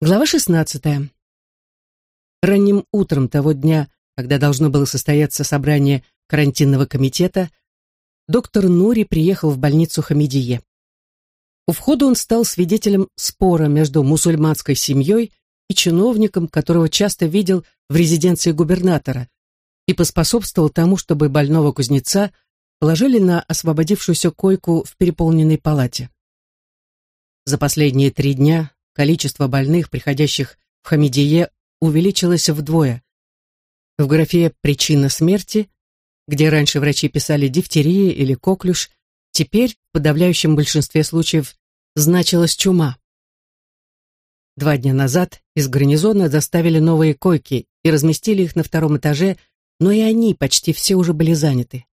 Глава 16. Ранним утром того дня, когда должно было состояться собрание карантинного комитета, доктор Нури приехал в больницу Хамидие. У входа он стал свидетелем спора между мусульманской семьей и чиновником, которого часто видел в резиденции губернатора, и поспособствовал тому, чтобы больного кузнеца положили на освободившуюся койку в переполненной палате. За последние три дня количество больных, приходящих в Хамидие, увеличилось вдвое. В графе «Причина смерти», где раньше врачи писали дифтерия или коклюш, теперь в подавляющем большинстве случаев значилась чума. Два дня назад из гарнизона доставили новые койки и разместили их на втором этаже, но и они почти все уже были заняты.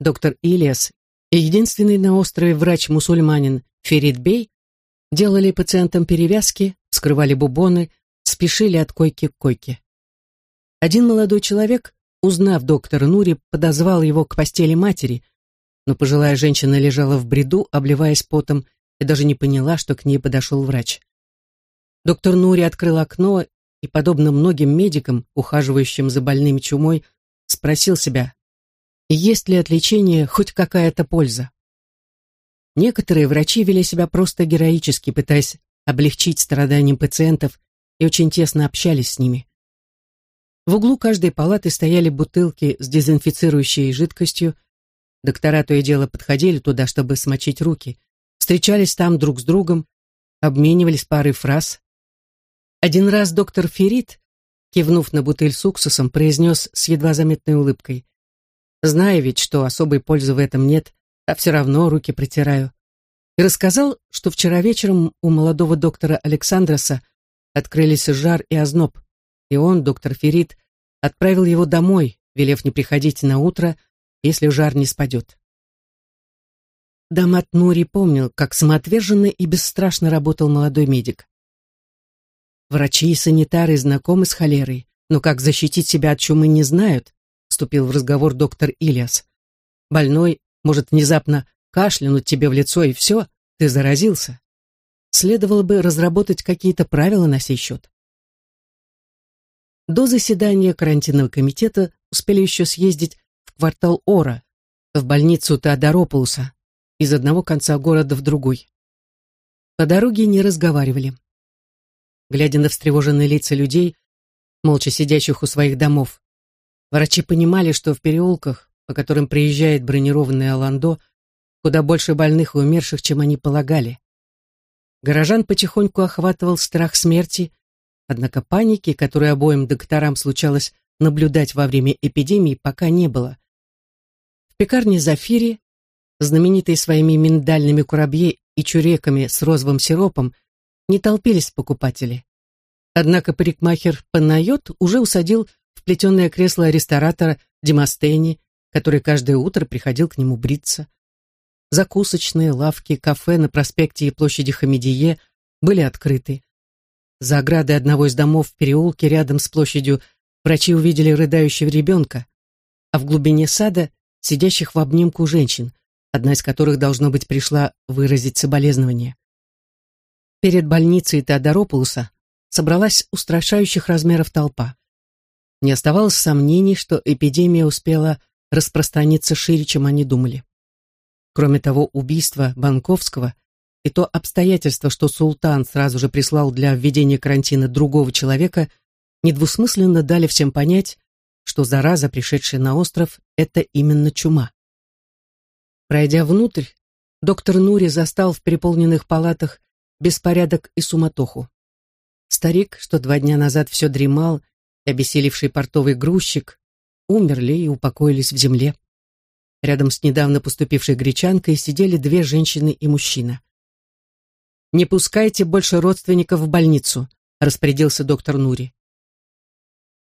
Доктор Ильяс и единственный на острове врач-мусульманин Ферид Бей делали пациентам перевязки, скрывали бубоны, спешили от койки к койке. Один молодой человек, узнав доктора Нури, подозвал его к постели матери, но пожилая женщина лежала в бреду, обливаясь потом, и даже не поняла, что к ней подошел врач. Доктор Нури открыл окно и, подобно многим медикам, ухаживающим за больным чумой, спросил себя, есть ли от лечения хоть какая-то польза. Некоторые врачи вели себя просто героически, пытаясь облегчить страдания пациентов и очень тесно общались с ними. В углу каждой палаты стояли бутылки с дезинфицирующей жидкостью. Доктора то и дело подходили туда, чтобы смочить руки, встречались там друг с другом, обменивались парой фраз. Один раз доктор Ферит, кивнув на бутыль с уксусом, произнес с едва заметной улыбкой. «Знаю ведь, что особой пользы в этом нет, а все равно руки протираю. И рассказал, что вчера вечером у молодого доктора Александроса открылись жар и озноб, и он, доктор Ферит, отправил его домой, велев не приходить на утро, если жар не спадет. Дамат Нури помнил, как самоотверженно и бесстрашно работал молодой медик. Врачи и санитары знакомы с холерой, но как защитить себя от чумы не знают, вступил в разговор доктор Ильяс. Больной может внезапно кашлянуть тебе в лицо, и все, ты заразился. Следовало бы разработать какие-то правила на сей счет. До заседания карантинного комитета успели еще съездить в квартал Ора, в больницу Теодоропулуса, из одного конца города в другой. По дороге не разговаривали. Глядя на встревоженные лица людей, молча сидящих у своих домов, врачи понимали, что в переулках, по которым приезжает бронированный Аландо, куда больше больных и умерших, чем они полагали. Горожан потихоньку охватывал страх смерти, однако паники, которую обоим докторам случалось наблюдать во время эпидемии, пока не было. В пекарне Зафири, знаменитой своими миндальными курабье и чуреками с розовым сиропом, не толпились покупатели. Однако парикмахер Панайот уже усадил в плетеное кресло ресторатора Демостени, который каждое утро приходил к нему бриться. Закусочные, лавки, кафе на проспекте и площади Хамидие были открыты. За оградой одного из домов в переулке рядом с площадью врачи увидели рыдающего ребенка, а в глубине сада сидящих в обнимку женщин, одна из которых, должно быть, пришла выразить соболезнование. Перед больницей Теодоропулуса собралась устрашающих размеров толпа. Не оставалось сомнений, что эпидемия успела распространиться шире, чем они думали. Кроме того, убийство Банковского и то обстоятельство, что султан сразу же прислал для введения карантина другого человека, недвусмысленно дали всем понять, что зараза, пришедшая на остров, это именно чума. Пройдя внутрь, доктор Нури застал в переполненных палатах беспорядок и суматоху. Старик, что два дня назад все дремал, и обессилевший портовый грузчик, умерли и упокоились в земле. Рядом с недавно поступившей гречанкой сидели две женщины и мужчина. «Не пускайте больше родственников в больницу», распорядился доктор Нури.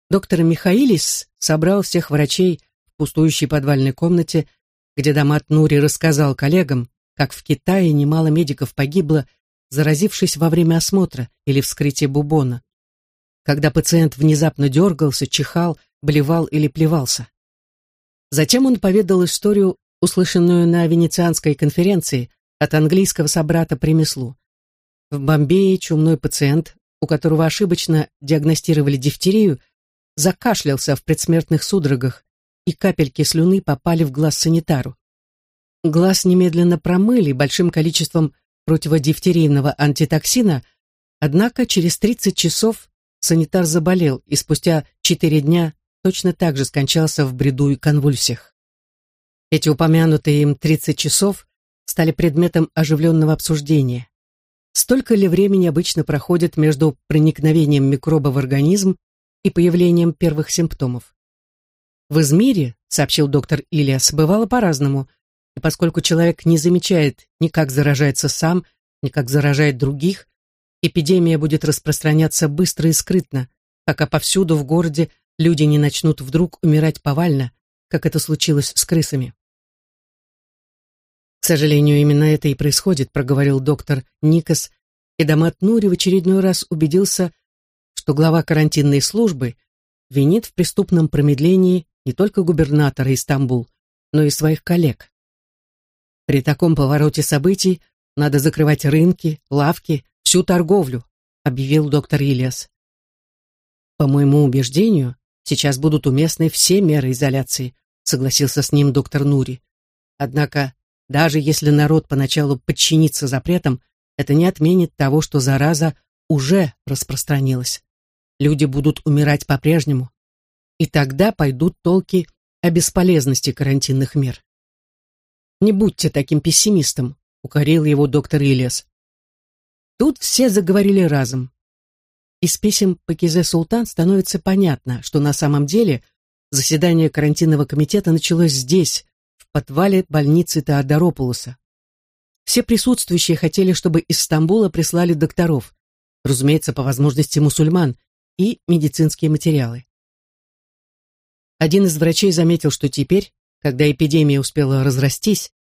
Доктор Михаилис собрал всех врачей в пустующей подвальной комнате, где Дамат Нури рассказал коллегам, как в Китае немало медиков погибло, заразившись во время осмотра или вскрытия бубона. Когда пациент внезапно дергался, чихал, блевал или плевался. Затем он поведал историю, услышанную на Венецианской конференции от английского собрата по. В Бомбее чумной пациент, у которого ошибочно диагностировали дифтерию, закашлялся в предсмертных судорогах, и капельки слюны попали в глаз санитару. Глаз немедленно промыли большим количеством противодифтерийного антитоксина, однако через 30 часов санитар заболел и спустя 4 дня точно так же скончался в бреду и конвульсиях. Эти упомянутые им 30 часов стали предметом оживленного обсуждения. Столько ли времени обычно проходит между проникновением микроба в организм и появлением первых симптомов? В Измире, сообщил доктор Ильяс, бывало по-разному, и поскольку человек не замечает ни как заражается сам, ни как заражает других, эпидемия будет распространяться быстро и скрытно, пока повсюду в городе люди не начнут вдруг умирать повально, как это случилось с крысами. «К сожалению, именно это и происходит», — проговорил доктор Никас, и Дамат Нури в очередной раз убедился, что глава карантинной службы винит в преступном промедлении не только губернатора Истамбул, но и своих коллег. При таком повороте событий надо закрывать рынки, лавки, всю торговлю, объявил доктор Ильяс. По моему убеждению, сейчас будут уместны все меры изоляции, согласился с ним доктор Нури. Однако даже если народ поначалу подчинится запретам, это не отменит того, что зараза уже распространилась. Люди будут умирать по-прежнему. И тогда пойдут толки о бесполезности карантинных мер. «Не будьте таким пессимистом», — укорил его доктор Ильяс. Тут все заговорили разом. Из писем Пакизе Султан становится понятно, что на самом деле заседание карантинного комитета началось здесь, подвале больницы Теодоропулоса. Все присутствующие хотели, чтобы из Стамбула прислали докторов, разумеется, по возможности мусульман, и медицинские материалы. Один из врачей заметил, что теперь, когда эпидемия успела разрастись,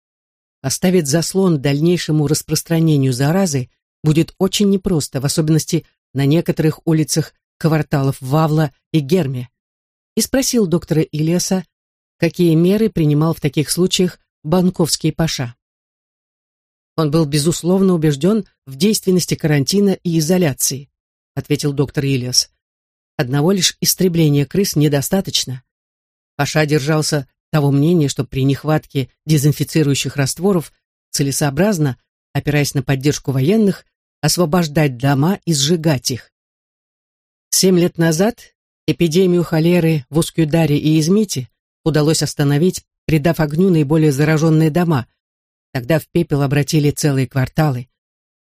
оставить заслон дальнейшему распространению заразы будет очень непросто, в особенности на некоторых улицах кварталов Вавла и Герме, и спросил доктора Ильяса, какие меры принимал в таких случаях банковский паша. Он был, безусловно, убежден в действенности карантина и изоляции, ответил доктор Ильяс. Одного лишь истребления крыс недостаточно. Паша держался того мнения, что при нехватке дезинфицирующих растворов целесообразно, опираясь на поддержку военных, освобождать дома и сжигать их. Семь лет назад эпидемию холеры в Ускюдаре и Измите удалось остановить, придав огню наиболее зараженные дома. Тогда в пепел обратили целые кварталы.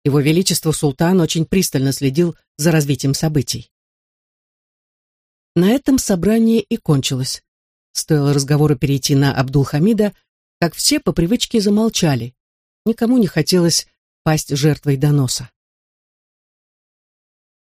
Его Величество Султан очень пристально следил за развитием событий. На этом собрание и кончилось. Стоило разговору перейти на Абдулхамида, как все по привычке замолчали. Никому не хотелось пасть жертвой доноса.